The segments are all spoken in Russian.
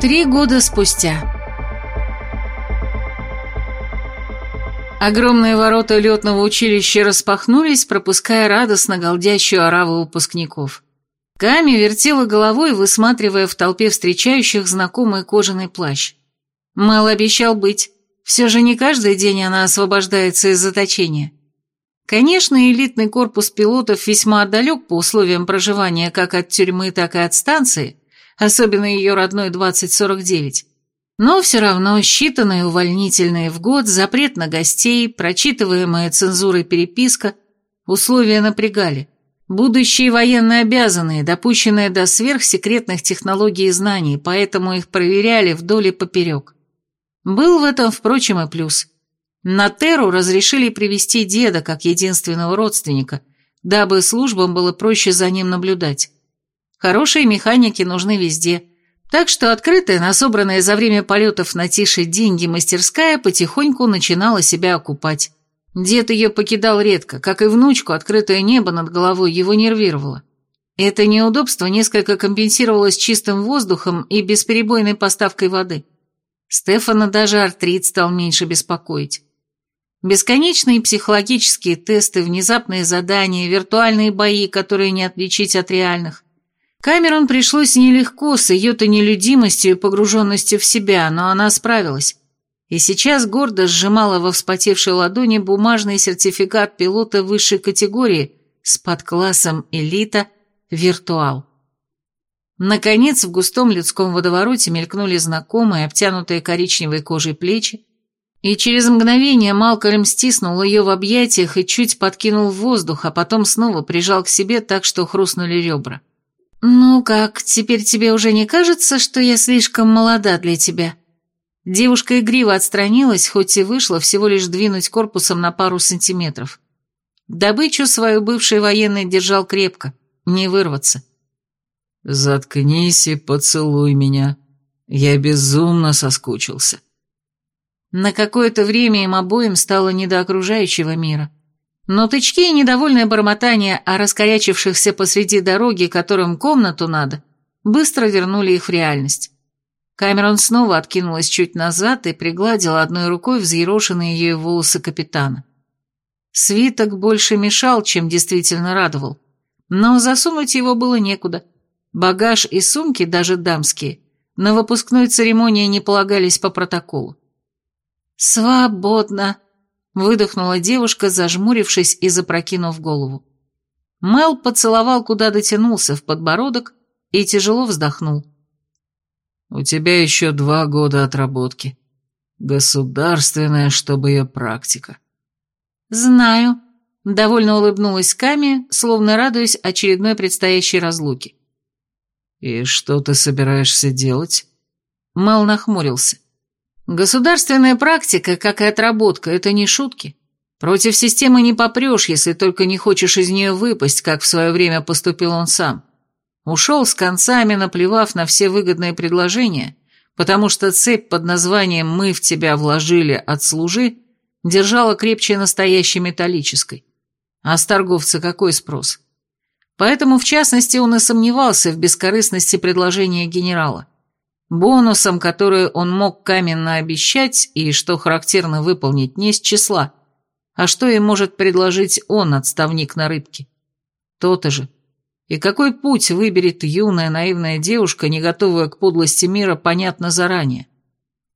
Три года спустя. Огромные ворота летного училища распахнулись, пропуская радостно голдящую ораву выпускников. Ками вертела головой, высматривая в толпе встречающих знакомый кожаный плащ. Мэл обещал быть. Все же не каждый день она освобождается из заточения. Конечно, элитный корпус пилотов весьма далек по условиям проживания как от тюрьмы, так и от станции, особенно ее родной 2049. Но все равно считанные увольнительные в год, запрет на гостей, прочитываемая цензурой переписка, условия напрягали. Будущие военные обязанные, допущенные до сверхсекретных технологий и знаний, поэтому их проверяли вдоль и поперек. Был в этом, впрочем, и плюс. На Терру разрешили привести деда как единственного родственника, дабы службам было проще за ним наблюдать. Хорошие механики нужны везде, так что открытая, на собранные за время полетов на тише деньги мастерская потихоньку начинала себя окупать. Дед ее покидал редко, как и внучку, открытое небо над головой его нервировало. Это неудобство несколько компенсировалось чистым воздухом и бесперебойной поставкой воды. Стефана даже артрит стал меньше беспокоить. Бесконечные психологические тесты, внезапные задания, виртуальные бои, которые не отличить от реальных. Камерон пришлось нелегко с ее-то нелюдимостью и погруженностью в себя, но она справилась. И сейчас гордо сжимала во вспотевшей ладони бумажный сертификат пилота высшей категории с подклассом «Элита» «Виртуал». Наконец, в густом людском водовороте мелькнули знакомые, обтянутые коричневой кожей плечи, и через мгновение Малкольм стиснул ее в объятиях и чуть подкинул в воздух, а потом снова прижал к себе так, что хрустнули ребра. «Ну как, теперь тебе уже не кажется, что я слишком молода для тебя?» Девушка игриво отстранилась, хоть и вышла всего лишь двинуть корпусом на пару сантиметров. Добычу свою бывший военный держал крепко, не вырваться. «Заткнись и поцелуй меня. Я безумно соскучился». На какое-то время им обоим стало не до окружающего мира. Но тычки и недовольное бормотание о раскорячившихся посреди дороги, которым комнату надо, быстро вернули их в реальность. Камерон снова откинулась чуть назад и пригладила одной рукой взъерошенные ее волосы капитана. Свиток больше мешал, чем действительно радовал. Но засунуть его было некуда. Багаж и сумки, даже дамские, на выпускной церемонии не полагались по протоколу. «Свободно!» Выдохнула девушка, зажмурившись и запрокинув голову. Мел поцеловал, куда дотянулся, в подбородок и тяжело вздохнул. «У тебя еще два года отработки. Государственная, чтобы ее практика». «Знаю», — довольно улыбнулась Ками, словно радуясь очередной предстоящей разлуке. «И что ты собираешься делать?» Мел нахмурился. Государственная практика, как и отработка, это не шутки. Против системы не попрешь, если только не хочешь из нее выпасть, как в свое время поступил он сам. Ушел с концами, наплевав на все выгодные предложения, потому что цепь под названием «Мы в тебя вложили, отслужи» держала крепче настоящей металлической. А с торговца какой спрос? Поэтому, в частности, он и сомневался в бескорыстности предложения генерала. Бонусом, который он мог каменно обещать и, что характерно, выполнить не с числа. А что им может предложить он, отставник на рыбке? То-то же. И какой путь выберет юная наивная девушка, не готовая к подлости мира, понятно заранее.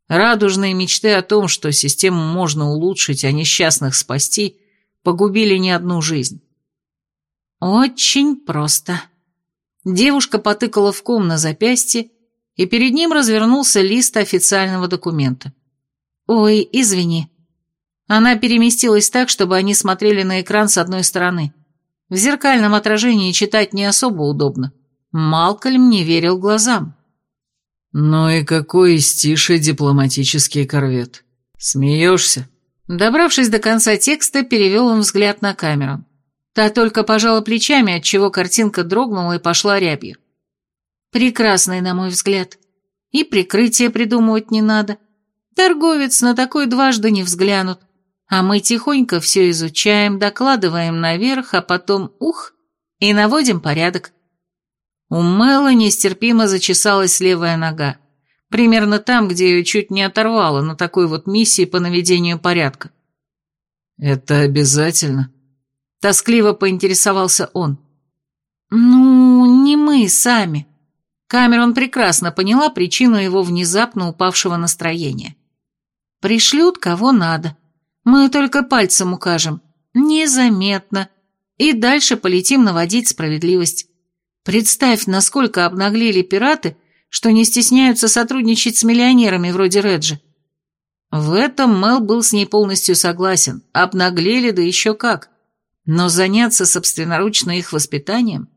Радужные мечты о том, что систему можно улучшить, а несчастных спасти, погубили не одну жизнь. Очень просто. Девушка потыкала в ком на запястье, и перед ним развернулся лист официального документа. «Ой, извини». Она переместилась так, чтобы они смотрели на экран с одной стороны. В зеркальном отражении читать не особо удобно. Малкольм не верил глазам. «Ну и какой из тише дипломатический корвет? Смеешься?» Добравшись до конца текста, перевел он взгляд на камеру. Та только пожала плечами, отчего картинка дрогнула и пошла рябью. Прекрасный, на мой взгляд. И прикрытие придумывать не надо. Торговец на такой дважды не взглянут. А мы тихонько все изучаем, докладываем наверх, а потом ух, и наводим порядок. У Мэла нестерпимо зачесалась левая нога. Примерно там, где ее чуть не оторвало на такой вот миссии по наведению порядка. «Это обязательно?» Тоскливо поинтересовался он. «Ну, не мы сами». Камерон прекрасно поняла причину его внезапно упавшего настроения. «Пришлют кого надо. Мы только пальцем укажем. Незаметно. И дальше полетим наводить справедливость. Представь, насколько обнаглели пираты, что не стесняются сотрудничать с миллионерами вроде Реджи. В этом Мел был с ней полностью согласен. Обнаглели, да еще как. Но заняться собственноручно их воспитанием?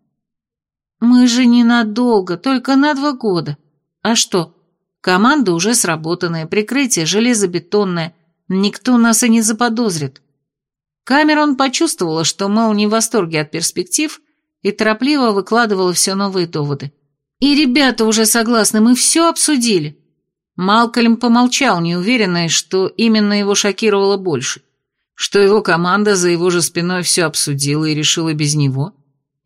Мы же ненадолго, только на два года. А что? Команда уже сработанная, прикрытие железобетонное. Никто нас и не заподозрит. Камерон почувствовала, что Мэл не в восторге от перспектив, и торопливо выкладывала все новые доводы. «И ребята уже согласны, мы все обсудили». Малкольм помолчал, неуверенный, что именно его шокировало больше. Что его команда за его же спиной все обсудила и решила без него?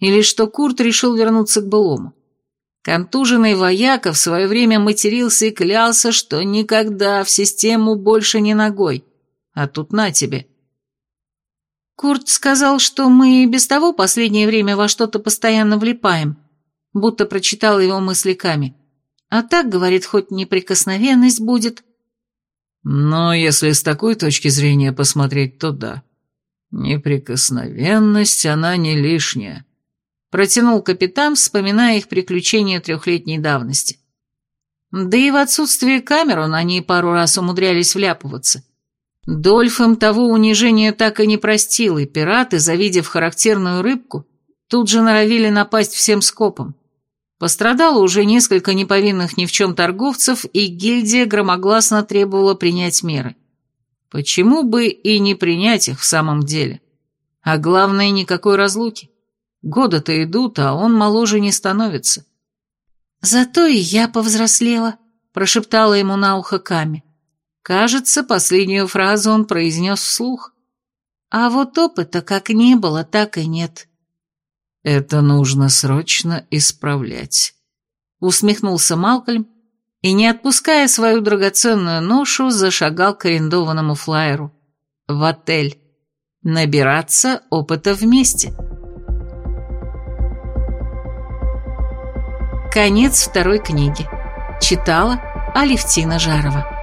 Или что Курт решил вернуться к былому? Контуженный вояка в свое время матерился и клялся, что никогда в систему больше не ногой. А тут на тебе. Курт сказал, что мы и без того последнее время во что-то постоянно влипаем, будто прочитал его мысли Ками. А так, говорит, хоть неприкосновенность будет. Но если с такой точки зрения посмотреть, то да. Неприкосновенность, она не лишняя. Протянул капитан, вспоминая их приключения трехлетней давности. Да и в отсутствие Камерон они пару раз умудрялись вляпываться. Дольф им того унижения так и не простил, и пираты, завидев характерную рыбку, тут же норовили напасть всем скопом. Пострадало уже несколько неповинных ни в чем торговцев, и гильдия громогласно требовала принять меры. Почему бы и не принять их в самом деле? А главное, никакой разлуки. Годы-то идут, а он моложе не становится. «Зато и я повзрослела», — прошептала ему на ухо Ками. Кажется, последнюю фразу он произнес вслух. А вот опыта как не было, так и нет. «Это нужно срочно исправлять», — усмехнулся Малкольм и, не отпуская свою драгоценную ношу, зашагал к арендованному флайеру. В отель. Набираться опыта вместе. Конец второй книги. Читала Алевтина Жарова.